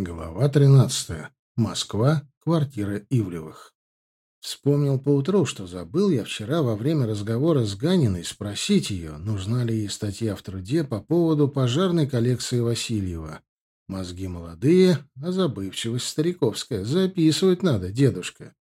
Глава 13. Москва. Квартира Ивлевых. Вспомнил поутру, что забыл я вчера во время разговора с Ганиной спросить ее, нужна ли ей статья в труде по поводу пожарной коллекции Васильева. Мозги молодые, а забывчивость стариковская. Записывать надо, дедушка.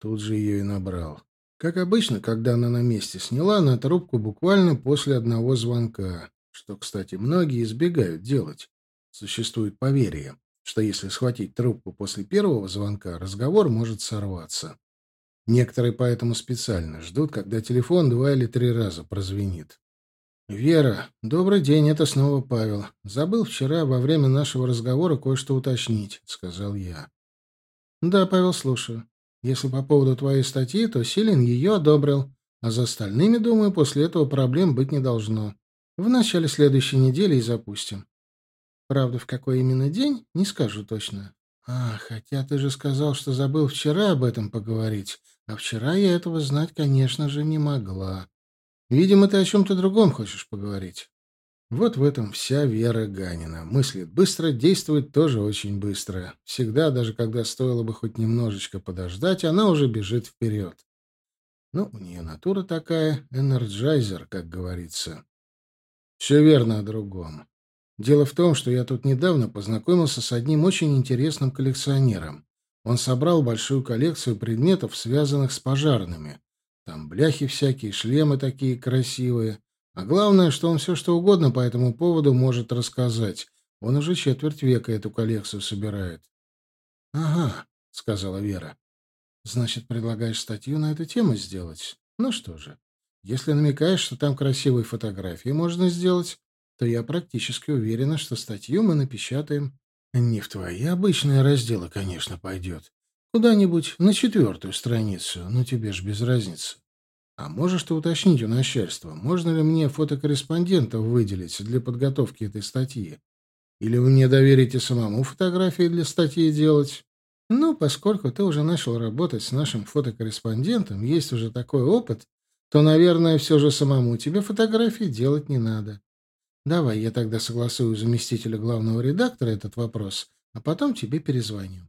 Тут же ее и набрал. Как обычно, когда она на месте сняла, на трубку буквально после одного звонка, что, кстати, многие избегают делать. Существует поверье что если схватить трубку после первого звонка, разговор может сорваться. Некоторые поэтому специально ждут, когда телефон два или три раза прозвенит. «Вера, добрый день, это снова Павел. Забыл вчера во время нашего разговора кое-что уточнить», — сказал я. «Да, Павел, слушаю. Если по поводу твоей статьи, то Силин ее одобрил, а за остальными, думаю, после этого проблем быть не должно. В начале следующей недели и запустим. Правда, в какой именно день, не скажу точно. А, хотя ты же сказал, что забыл вчера об этом поговорить. А вчера я этого знать, конечно же, не могла. Видимо, ты о чем-то другом хочешь поговорить. Вот в этом вся вера Ганина. Мыслит быстро, действует тоже очень быстро. Всегда, даже когда стоило бы хоть немножечко подождать, она уже бежит вперед. Ну, у нее натура такая, энерджайзер, как говорится. Все верно о другом. Дело в том, что я тут недавно познакомился с одним очень интересным коллекционером. Он собрал большую коллекцию предметов, связанных с пожарными. Там бляхи всякие, шлемы такие красивые. А главное, что он все что угодно по этому поводу может рассказать. Он уже четверть века эту коллекцию собирает. — Ага, — сказала Вера. — Значит, предлагаешь статью на эту тему сделать? Ну что же, если намекаешь, что там красивые фотографии можно сделать, то я практически уверена, что статью мы напечатаем не в твои обычные разделы, конечно, пойдет. Куда-нибудь на четвертую страницу, но тебе ж без разницы. А можешь ты уточнить у начальства, можно ли мне фотокорреспондентов выделить для подготовки этой статьи? Или вы мне доверите самому фотографии для статьи делать? Ну, поскольку ты уже начал работать с нашим фотокорреспондентом, есть уже такой опыт, то, наверное, все же самому тебе фотографии делать не надо. Давай я тогда согласую заместителя главного редактора этот вопрос, а потом тебе перезвоню.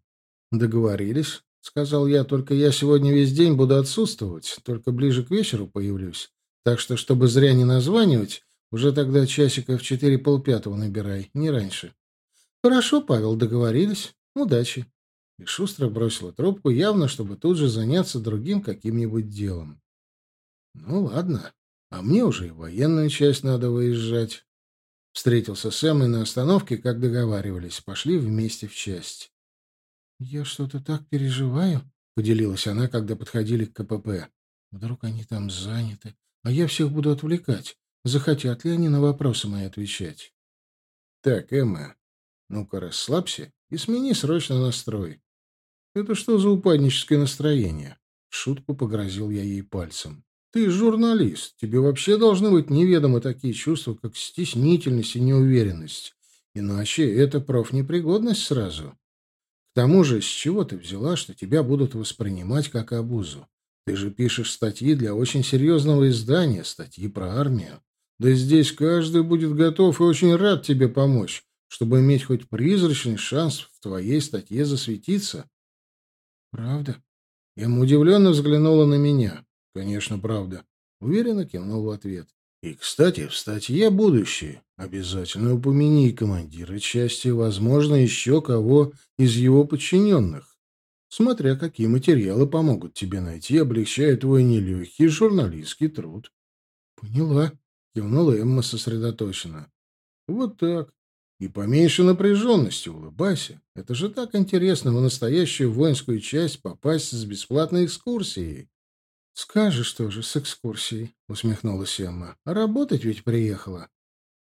Договорились, сказал я, только я сегодня весь день буду отсутствовать, только ближе к вечеру появлюсь. Так что, чтобы зря не названивать, уже тогда часика в четыре полпятого набирай, не раньше. Хорошо, Павел, договорились. Удачи. И шустро бросила трубку, явно, чтобы тут же заняться другим каким-нибудь делом. Ну, ладно. А мне уже и военную часть надо выезжать. Встретился с Эммой на остановке, как договаривались. Пошли вместе в часть. «Я что-то так переживаю», — поделилась она, когда подходили к КПП. «Вдруг они там заняты, а я всех буду отвлекать. Захотят ли они на вопросы мои отвечать?» «Так, Эмма, ну-ка расслабься и смени срочно настрой. Это что за упадническое настроение?» Шутку погрозил я ей пальцем. Ты журналист. Тебе вообще должны быть неведомы такие чувства, как стеснительность и неуверенность. Иначе это профнепригодность сразу. К тому же, с чего ты взяла, что тебя будут воспринимать как обузу? Ты же пишешь статьи для очень серьезного издания, статьи про армию. Да здесь каждый будет готов и очень рад тебе помочь, чтобы иметь хоть призрачный шанс в твоей статье засветиться. Правда? Ему удивленно взглянула на меня. Конечно, правда. Уверенно кивнул в ответ. И, кстати, в статье «Будущее» обязательно упомяни командира части, возможно, еще кого из его подчиненных. Смотря какие материалы помогут тебе найти, облегчая твой нелегкий журналистский труд. — Поняла, — кивнула Эмма сосредоточенно. — Вот так. И поменьше напряженности, улыбайся. Это же так интересно в настоящую воинскую часть попасть с бесплатной экскурсией. «Скажешь тоже, с экскурсией», — усмехнулась Эмма. «Работать ведь приехала».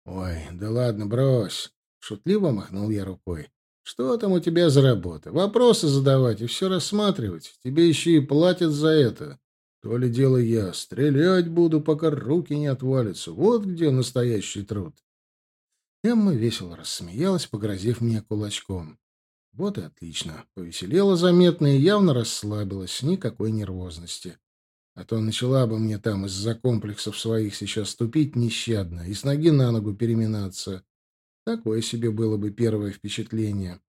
«Ой, да ладно, брось», — шутливо махнул я рукой. «Что там у тебя за работа? Вопросы задавать и все рассматривать. Тебе еще и платят за это. То ли дело я. Стрелять буду, пока руки не отвалятся. Вот где настоящий труд». Эмма весело рассмеялась, погрозив мне кулачком. Вот и отлично. Повеселела заметно и явно расслабилась, никакой нервозности. А то начала бы мне там из-за комплексов своих сейчас ступить нещадно и с ноги на ногу переминаться. Такое себе было бы первое впечатление.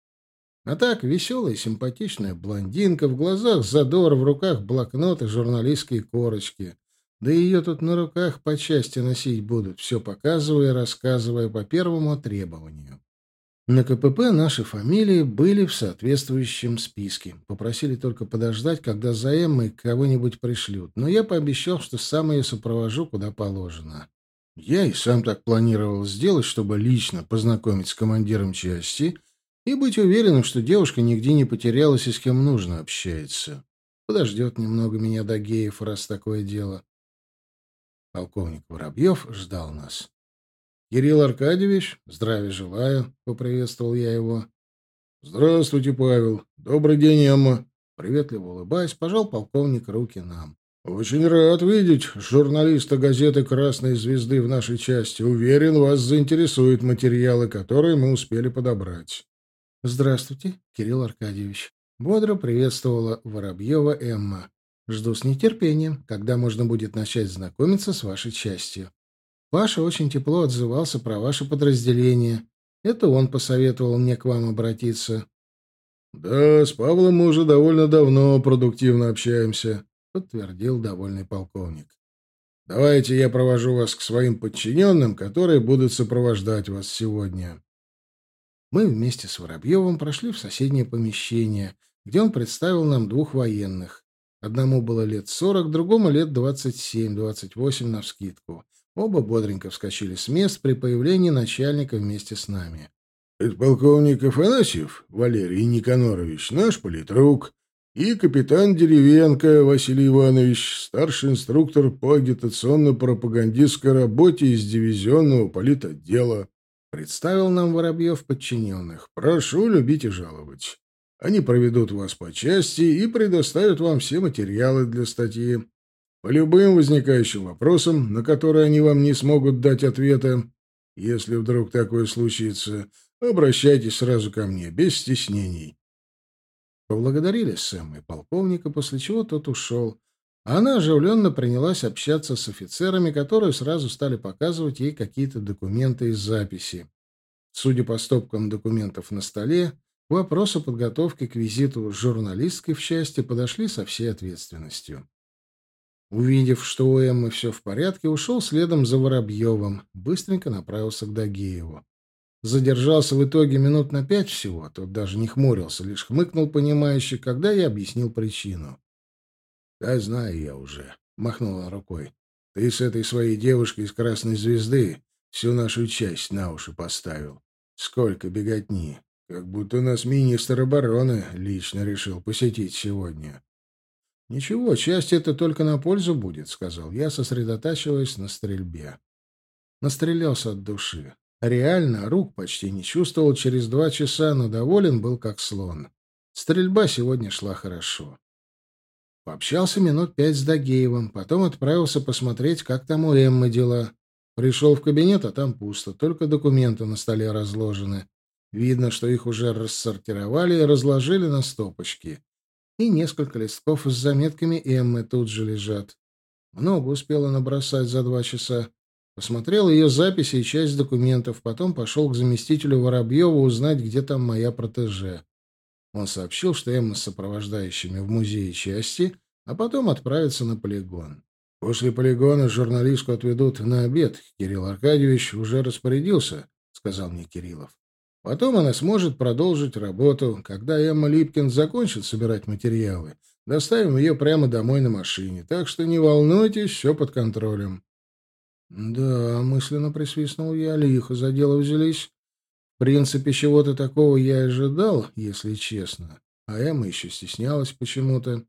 А так, веселая, симпатичная блондинка, в глазах задор, в руках блокнот и журналистские корочки. Да ее тут на руках по части носить будут, все показывая рассказывая по первому требованию. На КПП наши фамилии были в соответствующем списке. Попросили только подождать, когда за Эммой кого-нибудь пришлют. Но я пообещал, что сам ее сопровожу куда положено. Я и сам так планировал сделать, чтобы лично познакомить с командиром части и быть уверенным, что девушка нигде не потерялась и с кем нужно общается. Подождет немного меня Дагеев, раз такое дело. Полковник Воробьев ждал нас. «Кирилл Аркадьевич, здравия желаю», — поприветствовал я его. «Здравствуйте, Павел. Добрый день, Эмма». Приветливо улыбаясь, пожал полковник руки нам. «Очень рад видеть журналиста газеты «Красной звезды» в нашей части. Уверен, вас заинтересуют материалы, которые мы успели подобрать». «Здравствуйте, Кирилл Аркадьевич». Бодро приветствовала Воробьева Эмма. «Жду с нетерпением, когда можно будет начать знакомиться с вашей частью». Паша очень тепло отзывался про ваше подразделение. Это он посоветовал мне к вам обратиться. — Да, с Павлом мы уже довольно давно продуктивно общаемся, — подтвердил довольный полковник. — Давайте я провожу вас к своим подчиненным, которые будут сопровождать вас сегодня. Мы вместе с Воробьевым прошли в соседнее помещение, где он представил нам двух военных. Одному было лет сорок, другому лет двадцать семь-двадцать восемь навскидку. Оба бодренько вскочили с мест при появлении начальника вместе с нами. «Это полковник Афанасьев Валерий Никанорович, наш политрук, и капитан Деревенко Василий Иванович, старший инструктор по агитационно-пропагандистской работе из дивизионного политотдела». Представил нам Воробьев подчиненных. «Прошу любить и жаловать. Они проведут вас по части и предоставят вам все материалы для статьи. По любым возникающим вопросам, на которые они вам не смогут дать ответа, если вдруг такое случится, обращайтесь сразу ко мне, без стеснений. Поблагодарили Сэм и полковника, после чего тот ушел. А она оживленно принялась общаться с офицерами, которые сразу стали показывать ей какие-то документы из записи. Судя по стопкам документов на столе, к вопросу подготовки к визиту журналистской в части подошли со всей ответственностью. Увидев, что у Эммы все в порядке, ушел следом за Воробьевым, быстренько направился к Дагееву. Задержался в итоге минут на пять всего, тот даже не хмурился, лишь хмыкнул понимающе, когда я объяснил причину. — Да знаю я уже, — махнула рукой. — Ты с этой своей девушкой из Красной Звезды всю нашу часть на уши поставил. Сколько беготни. Как будто нас министр обороны лично решил посетить сегодня. «Ничего, часть это только на пользу будет», — сказал я, сосредотачиваясь на стрельбе. Настрелялся от души. Реально, рук почти не чувствовал через два часа, но доволен был как слон. Стрельба сегодня шла хорошо. Пообщался минут пять с Дагеевым, потом отправился посмотреть, как там у Эммы дела. Пришел в кабинет, а там пусто, только документы на столе разложены. Видно, что их уже рассортировали и разложили на стопочки и несколько листков с заметками Эммы тут же лежат. Много успела набросать за два часа. Посмотрел ее записи и часть документов, потом пошел к заместителю Воробьева узнать, где там моя протеже. Он сообщил, что Эмма с сопровождающими в музее части, а потом отправится на полигон. После полигона журналистку отведут на обед. Кирилл Аркадьевич уже распорядился, — сказал мне Кириллов. Потом она сможет продолжить работу. Когда Эмма Липкин закончит собирать материалы, доставим ее прямо домой на машине. Так что не волнуйтесь, все под контролем. Да, мысленно присвистнул я, лихо за дело взялись. В принципе, чего-то такого я ожидал, если честно. А Эмма еще стеснялась почему-то.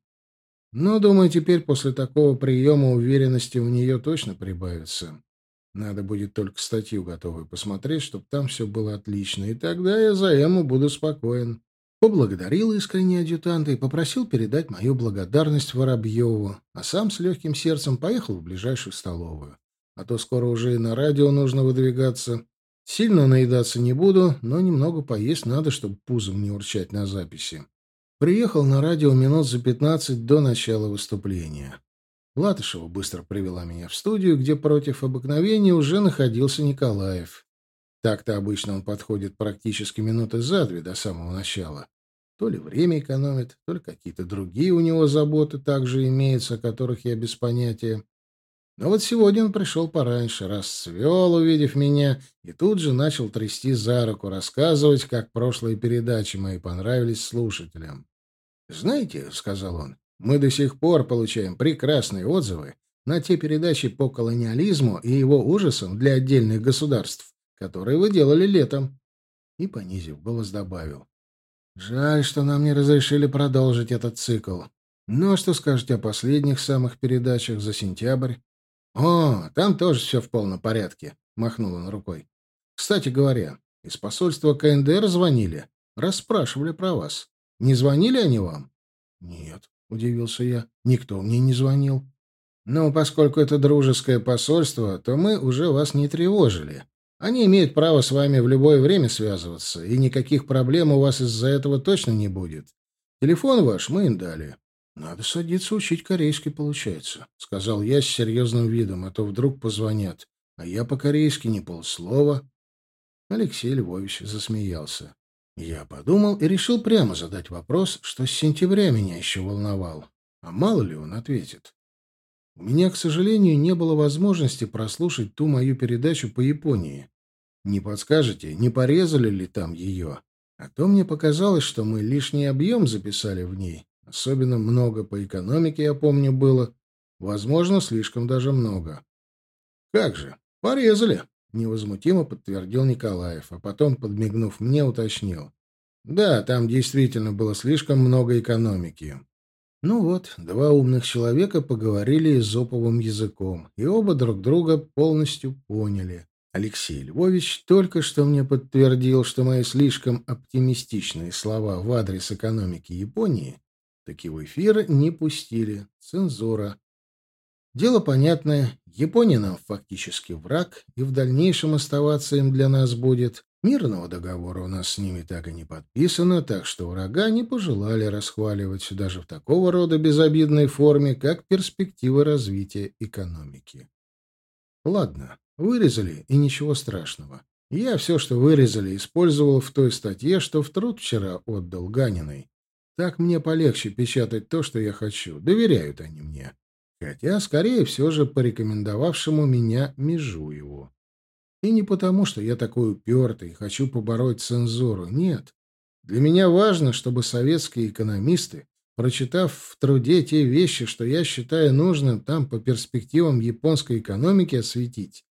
Но, думаю, теперь после такого приема уверенности в нее точно прибавится. Надо будет только статью готовую посмотреть, чтобы там все было отлично, и тогда я за Эму буду спокоен. Поблагодарил искренне адъютанта и попросил передать мою благодарность Воробьеву, а сам с легким сердцем поехал в ближайшую столовую. А то скоро уже и на радио нужно выдвигаться. Сильно наедаться не буду, но немного поесть надо, чтобы пузом не урчать на записи. Приехал на радио минут за пятнадцать до начала выступления. Латышева быстро привела меня в студию, где против обыкновения уже находился Николаев. Так-то обычно он подходит практически минуты за две до самого начала. То ли время экономит, то ли какие-то другие у него заботы также имеются, о которых я без понятия. Но вот сегодня он пришел пораньше, расцвел, увидев меня, и тут же начал трясти за руку, рассказывать, как прошлые передачи мои понравились слушателям. «Знаете, — сказал он, — мы до сих пор получаем прекрасные отзывы на те передачи по колониализму и его ужасам для отдельных государств, которые вы делали летом». И, понизив голос, добавил. «Жаль, что нам не разрешили продолжить этот цикл. Ну, а что скажете о последних самых передачах за сентябрь?» «О, там тоже все в полном порядке», — махнул он рукой. «Кстати говоря, из посольства КНДР звонили, расспрашивали про вас. Не звонили они вам?» «Нет», — удивился я, — «никто мне не звонил». «Ну, поскольку это дружеское посольство, то мы уже вас не тревожили. Они имеют право с вами в любое время связываться, и никаких проблем у вас из-за этого точно не будет. Телефон ваш мы им дали. «Надо садиться учить корейский, получается», — сказал я с серьезным видом, а то вдруг позвонят. А я по-корейски не полслова. Алексей Львович засмеялся. Я подумал и решил прямо задать вопрос, что с сентября меня еще волновал. А мало ли он ответит. У меня, к сожалению, не было возможности прослушать ту мою передачу по Японии. Не подскажете, не порезали ли там ее? А то мне показалось, что мы лишний объем записали в ней, Особенно много по экономике, я помню, было. Возможно, слишком даже много. «Как же, порезали!» — невозмутимо подтвердил Николаев, а потом, подмигнув мне, уточнил. «Да, там действительно было слишком много экономики». Ну вот, два умных человека поговорили изоповым языком, и оба друг друга полностью поняли. Алексей Львович только что мне подтвердил, что мои слишком оптимистичные слова в адрес экономики Японии таки в эфир не пустили. Цензура. Дело понятное. Япония нам фактически враг, и в дальнейшем оставаться им для нас будет. Мирного договора у нас с ними так и не подписано, так что врага не пожелали расхваливать даже в такого рода безобидной форме, как перспективы развития экономики. Ладно, вырезали, и ничего страшного. Я все, что вырезали, использовал в той статье, что в труд вчера отдал Ганиной. Так мне полегче печатать то, что я хочу. Доверяют они мне. Хотя, скорее все же, порекомендовавшему меня Межуеву. И не потому, что я такой упертый и хочу побороть цензуру. Нет. Для меня важно, чтобы советские экономисты, прочитав в труде те вещи, что я считаю нужным там по перспективам японской экономики осветить,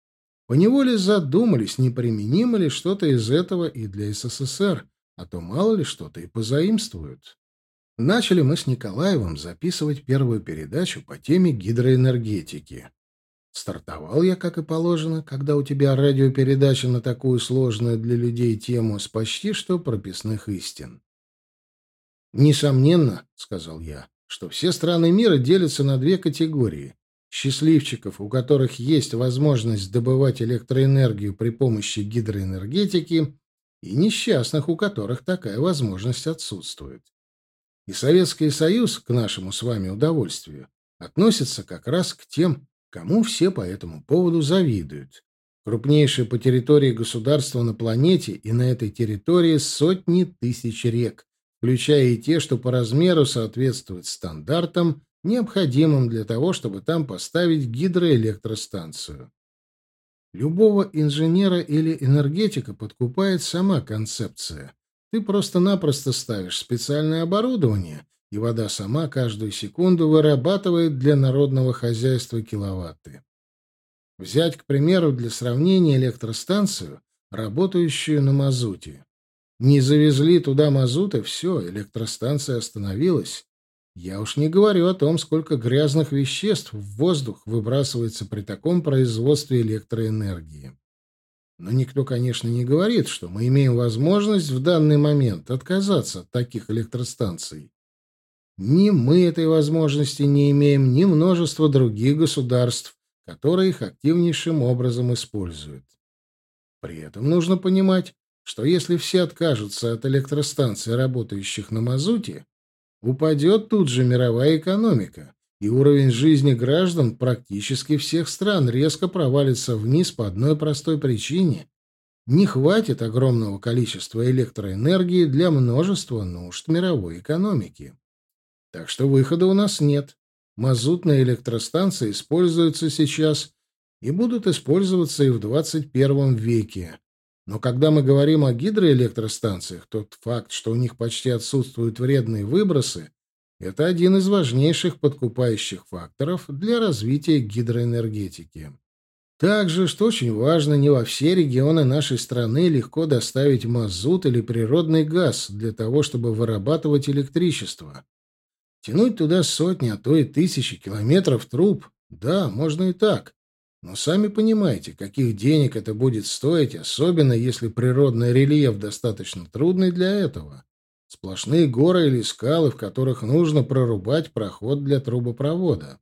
поневоле задумались, не применимо ли что-то из этого и для СССР, а то мало ли что-то и позаимствуют. Начали мы с Николаевым записывать первую передачу по теме гидроэнергетики. Стартовал я, как и положено, когда у тебя радиопередача на такую сложную для людей тему с почти что прописных истин. «Несомненно, — сказал я, — что все страны мира делятся на две категории. Счастливчиков, у которых есть возможность добывать электроэнергию при помощи гидроэнергетики, и несчастных, у которых такая возможность отсутствует. И Советский Союз, к нашему с вами удовольствию, относится как раз к тем, кому все по этому поводу завидуют. Крупнейшее по территории государство на планете, и на этой территории сотни тысяч рек, включая и те, что по размеру соответствуют стандартам, необходимым для того, чтобы там поставить гидроэлектростанцию. Любого инженера или энергетика подкупает сама концепция. Ты просто-напросто ставишь специальное оборудование, и вода сама каждую секунду вырабатывает для народного хозяйства киловатты. Взять, к примеру, для сравнения электростанцию, работающую на мазуте. Не завезли туда мазута, все, электростанция остановилась. Я уж не говорю о том, сколько грязных веществ в воздух выбрасывается при таком производстве электроэнергии. Но никто, конечно, не говорит, что мы имеем возможность в данный момент отказаться от таких электростанций. Ни мы этой возможности не имеем, ни множество других государств, которые их активнейшим образом используют. При этом нужно понимать, что если все откажутся от электростанций, работающих на мазуте, упадет тут же мировая экономика, и уровень жизни граждан практически всех стран резко провалится вниз по одной простой причине. не хватит огромного количества электроэнергии для множества нужд мировой экономики. Так что выхода у нас нет. Мазутные электростанции используются сейчас и будут использоваться и в 21 веке. Но когда мы говорим о гидроэлектростанциях, тот факт, что у них почти отсутствуют вредные выбросы, это один из важнейших подкупающих факторов для развития гидроэнергетики. Также, что очень важно, не во все регионы нашей страны легко доставить мазут или природный газ для того, чтобы вырабатывать электричество. Тянуть туда сотни, а то и тысячи километров труб, да, можно и так. Но сами понимаете, каких денег это будет стоить, особенно если природный рельеф достаточно трудный для этого. Сплошные горы или скалы, в которых нужно прорубать проход для трубопровода.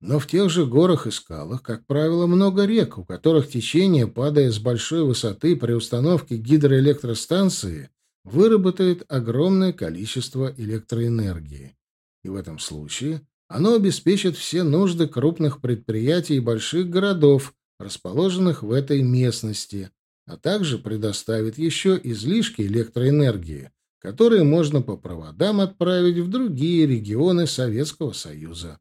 Но в тех же горах и скалах, как правило, много рек, у которых течение, падая с большой высоты при установке гидроэлектростанции, выработает огромное количество электроэнергии. И в этом случае оно обеспечит все нужды крупных предприятий и больших городов, расположенных в этой местности, а также предоставит еще излишки электроэнергии, которые можно по проводам отправить в другие регионы Советского Союза.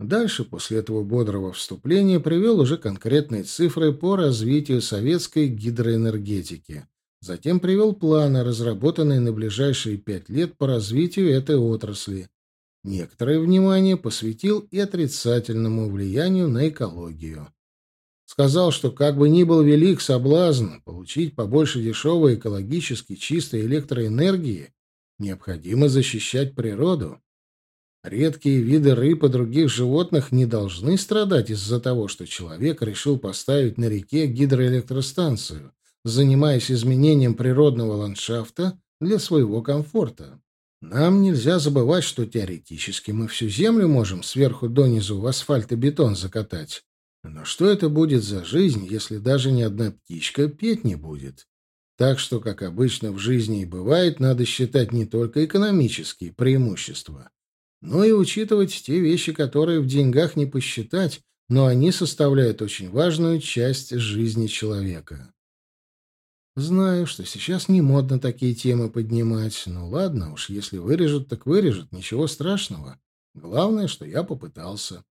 Дальше, после этого бодрого вступления, привел уже конкретные цифры по развитию советской гидроэнергетики. Затем привел планы, разработанные на ближайшие пять лет по развитию этой отрасли. Некоторое внимание посвятил и отрицательному влиянию на экологию. Сказал, что как бы ни был велик соблазн получить побольше дешевой экологически чистой электроэнергии, необходимо защищать природу. Редкие виды рыб и других животных не должны страдать из-за того, что человек решил поставить на реке гидроэлектростанцию, занимаясь изменением природного ландшафта для своего комфорта. Нам нельзя забывать, что теоретически мы всю землю можем сверху донизу в асфальт и бетон закатать. Но что это будет за жизнь, если даже ни одна птичка петь не будет? Так что, как обычно в жизни и бывает, надо считать не только экономические преимущества, но и учитывать те вещи, которые в деньгах не посчитать, но они составляют очень важную часть жизни человека. Знаю, что сейчас не модно такие темы поднимать. Ну ладно уж, если вырежут, так вырежут, ничего страшного. Главное, что я попытался.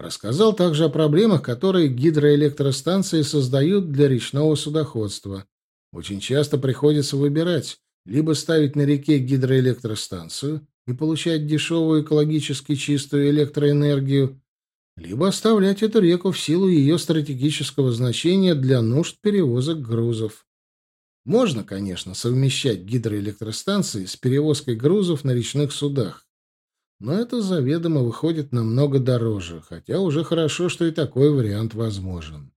Рассказал также о проблемах, которые гидроэлектростанции создают для речного судоходства. Очень часто приходится выбирать, либо ставить на реке гидроэлектростанцию, и получать дешевую экологически чистую электроэнергию, либо оставлять эту реку в силу ее стратегического значения для нужд перевозок грузов. Можно, конечно, совмещать гидроэлектростанции с перевозкой грузов на речных судах, но это заведомо выходит намного дороже, хотя уже хорошо, что и такой вариант возможен.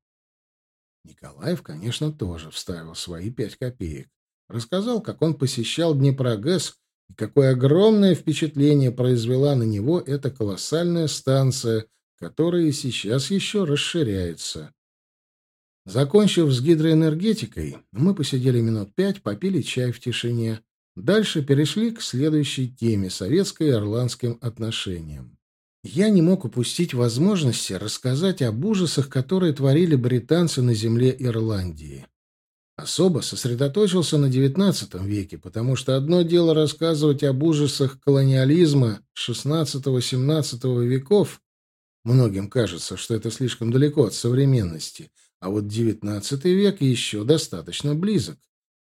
Николаев, конечно, тоже вставил свои пять копеек. Рассказал, как он посещал Днепрогэс и какое огромное впечатление произвела на него эта колоссальная станция, которая сейчас еще расширяется. Закончив с гидроэнергетикой, мы посидели минут пять, попили чай в тишине. Дальше перешли к следующей теме — советско-ирландским отношениям. Я не мог упустить возможности рассказать об ужасах, которые творили британцы на земле Ирландии. Особо сосредоточился на XIX веке, потому что одно дело рассказывать об ужасах колониализма XVI-XVII веков, многим кажется, что это слишком далеко от современности, а вот XIX век еще достаточно близок.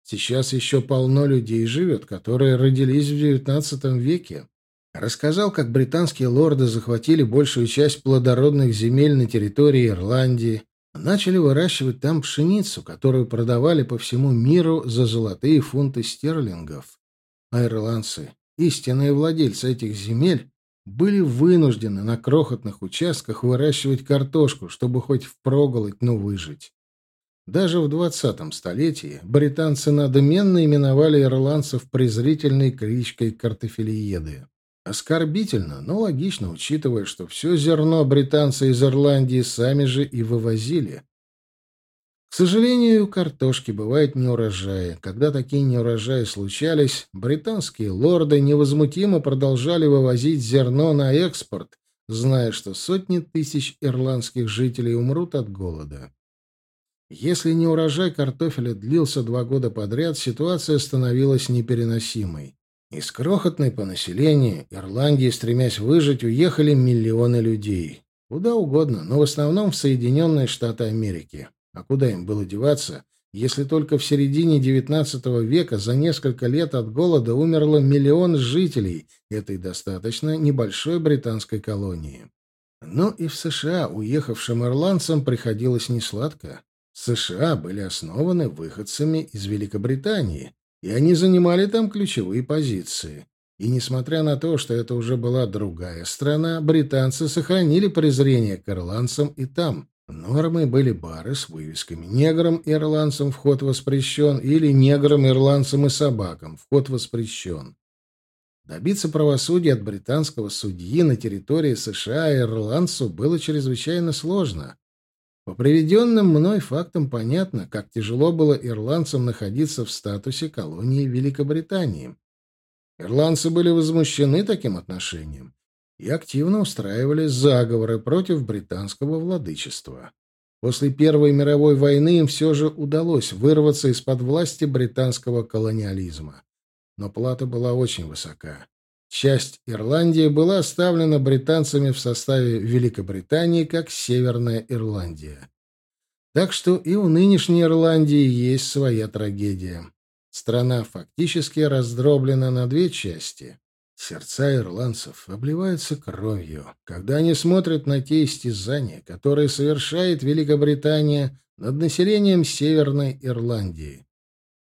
Сейчас еще полно людей живет, которые родились в XIX веке. Рассказал, как британские лорды захватили большую часть плодородных земель на территории Ирландии, начали выращивать там пшеницу, которую продавали по всему миру за золотые фунты стерлингов. А ирландцы, истинные владельцы этих земель, были вынуждены на крохотных участках выращивать картошку, чтобы хоть впроголодь, но выжить. Даже в двадцатом столетии британцы надменно именовали ирландцев презрительной кличкой картофелиеды. Оскорбительно, но логично, учитывая, что все зерно британцы из Ирландии сами же и вывозили. К сожалению, у картошки бывает неурожаи. Когда такие неурожаи случались, британские лорды невозмутимо продолжали вывозить зерно на экспорт, зная, что сотни тысяч ирландских жителей умрут от голода. Если не урожай картофеля длился два года подряд, ситуация становилась непереносимой. Из крохотной по населению Ирландии, стремясь выжить, уехали миллионы людей. Куда угодно, но в основном в Соединенные Штаты Америки. А куда им было деваться, если только в середине XIX века за несколько лет от голода умерло миллион жителей этой достаточно небольшой британской колонии. Но и в США уехавшим ирландцам приходилось несладко. США были основаны выходцами из Великобритании, и они занимали там ключевые позиции. И несмотря на то, что это уже была другая страна, британцы сохранили презрение к ирландцам и там. Нормой были бары с вывесками «Неграм ирландцам вход воспрещен» или «Неграм, ирландцам и собакам вход воспрещен». Добиться правосудия от британского судьи на территории США и ирландцу было чрезвычайно сложно. По приведенным мной фактам понятно, как тяжело было ирландцам находиться в статусе колонии Великобритании. Ирландцы были возмущены таким отношением и активно устраивали заговоры против британского владычества. После Первой мировой войны им все же удалось вырваться из-под власти британского колониализма. Но плата была очень высока. Часть Ирландии была оставлена британцами в составе Великобритании как Северная Ирландия. Так что и у нынешней Ирландии есть своя трагедия. Страна фактически раздроблена на две части. Сердца ирландцев обливаются кровью, когда они смотрят на те истязания, которые совершает Великобритания над населением Северной Ирландии.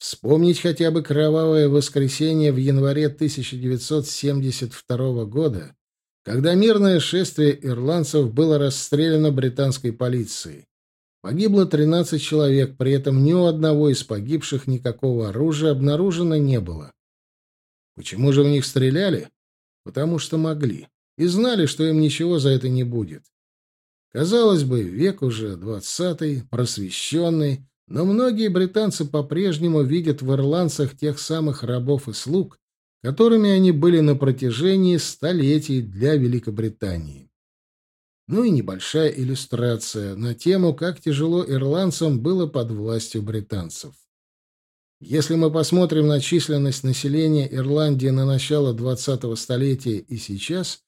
Вспомнить хотя бы кровавое воскресенье в январе 1972 года, когда мирное шествие ирландцев было расстреляно британской полицией. Погибло 13 человек, при этом ни у одного из погибших никакого оружия обнаружено не было. Почему же в них стреляли? Потому что могли. И знали, что им ничего за это не будет. Казалось бы, век уже двадцатый, просвещенный, но многие британцы по-прежнему видят в ирландцах тех самых рабов и слуг, которыми они были на протяжении столетий для Великобритании. Ну и небольшая иллюстрация на тему, как тяжело ирландцам было под властью британцев. Если мы посмотрим на численность населения Ирландии на начало 20-го столетия и сейчас,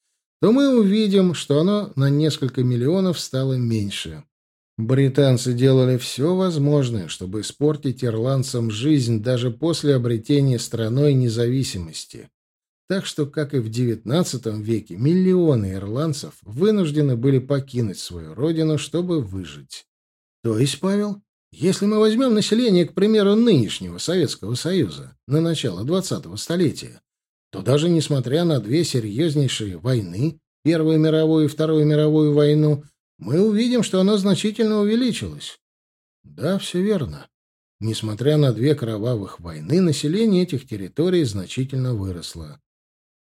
то мы увидим, что оно на несколько миллионов стало меньше. Британцы делали все возможное, чтобы испортить ирландцам жизнь даже после обретения страной независимости. Так что, как и в XIX веке, миллионы ирландцев вынуждены были покинуть свою родину, чтобы выжить. То есть, Павел, если мы возьмем население, к примеру, нынешнего Советского Союза на начало 20-го столетия, то даже несмотря на две серьезнейшие войны, Первую мировую и Вторую мировую войну, мы увидим, что оно значительно увеличилось. Да, все верно. Несмотря на две кровавых войны, население этих территорий значительно выросло.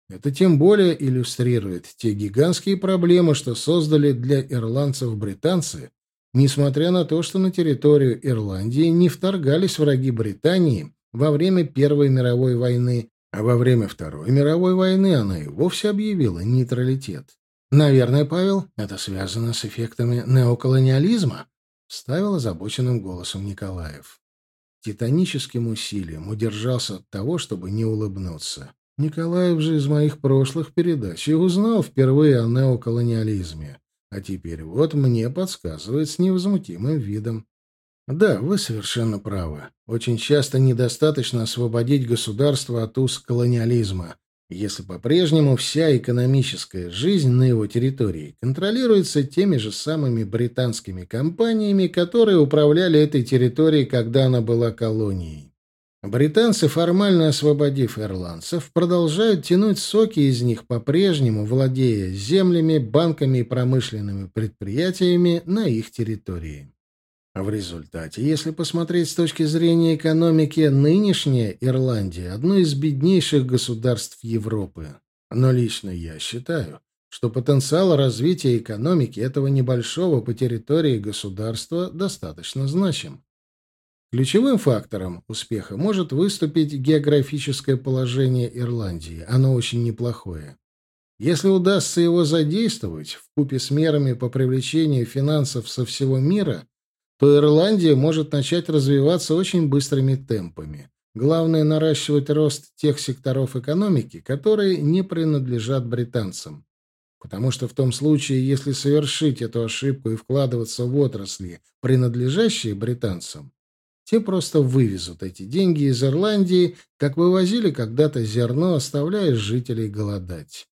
Это тем более иллюстрирует те гигантские проблемы, что создали для ирландцев британцы, несмотря на то, что на территорию Ирландии не вторгались враги Британии во время Первой мировой войны, а во время Второй мировой войны она и вовсе объявила нейтралитет. «Наверное, Павел, это связано с эффектами неоколониализма», — вставил озабоченным голосом Николаев. Титаническим усилием удержался от того, чтобы не улыбнуться. Николаев же из моих прошлых передач и узнал впервые о неоколониализме. А теперь вот мне подсказывает с невозмутимым видом. Да, вы совершенно правы. Очень часто недостаточно освободить государство от уз колониализма если по-прежнему вся экономическая жизнь на его территории контролируется теми же самыми британскими компаниями, которые управляли этой территорией, когда она была колонией. Британцы, формально освободив ирландцев, продолжают тянуть соки из них по-прежнему, владея землями, банками и промышленными предприятиями на их территории. В результате, если посмотреть с точки зрения экономики, нынешняя Ирландия – одно из беднейших государств Европы. Но лично я считаю, что потенциал развития экономики этого небольшого по территории государства достаточно значим. Ключевым фактором успеха может выступить географическое положение Ирландии. Оно очень неплохое. Если удастся его задействовать в купе с мерами по привлечению финансов со всего мира – то Ирландия может начать развиваться очень быстрыми темпами. Главное — наращивать рост тех секторов экономики, которые не принадлежат британцам. Потому что в том случае, если совершить эту ошибку и вкладываться в отрасли, принадлежащие британцам, те просто вывезут эти деньги из Ирландии, как вывозили когда-то зерно, оставляя жителей голодать.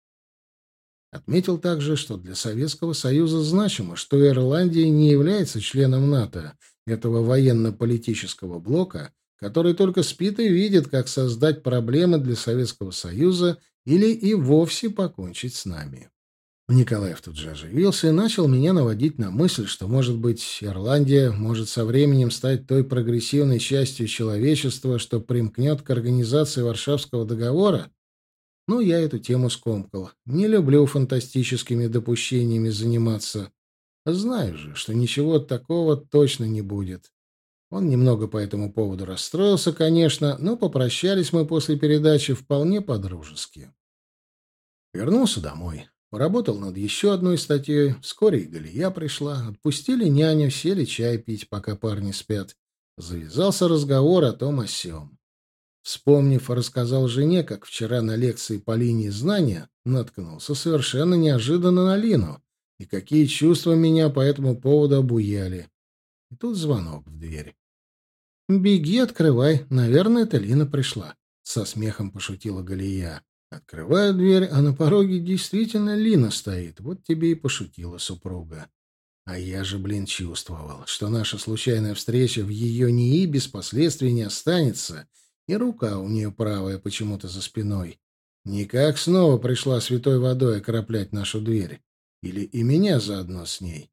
Отметил также, что для Советского Союза значимо, что Ирландия не является членом НАТО, этого военно-политического блока, который только спит и видит, как создать проблемы для Советского Союза или и вовсе покончить с нами. Николаев тут же оживился и начал меня наводить на мысль, что, может быть, Ирландия может со временем стать той прогрессивной частью человечества, что примкнет к организации Варшавского договора. Ну, я эту тему скомкал. Не люблю фантастическими допущениями заниматься. Знаю же, что ничего такого точно не будет. Он немного по этому поводу расстроился, конечно, но попрощались мы после передачи вполне по-дружески. Вернулся домой. Поработал над еще одной статьей. Вскоре и Галия пришла. Отпустили няню, сели чай пить, пока парни спят. Завязался разговор о том о сём. Вспомнив, рассказал жене, как вчера на лекции по линии знания наткнулся совершенно неожиданно на Лину, и какие чувства меня по этому поводу обуяли. И тут звонок в дверь. «Беги, открывай. Наверное, это Лина пришла», — со смехом пошутила Галия. Открываю дверь, а на пороге действительно Лина стоит. Вот тебе и пошутила супруга. А я же, блин, чувствовал, что наша случайная встреча в ее НИИ без последствий не останется, и рука у нее правая почему-то за спиной. Никак снова пришла святой водой окроплять нашу дверь. Или и меня заодно с ней.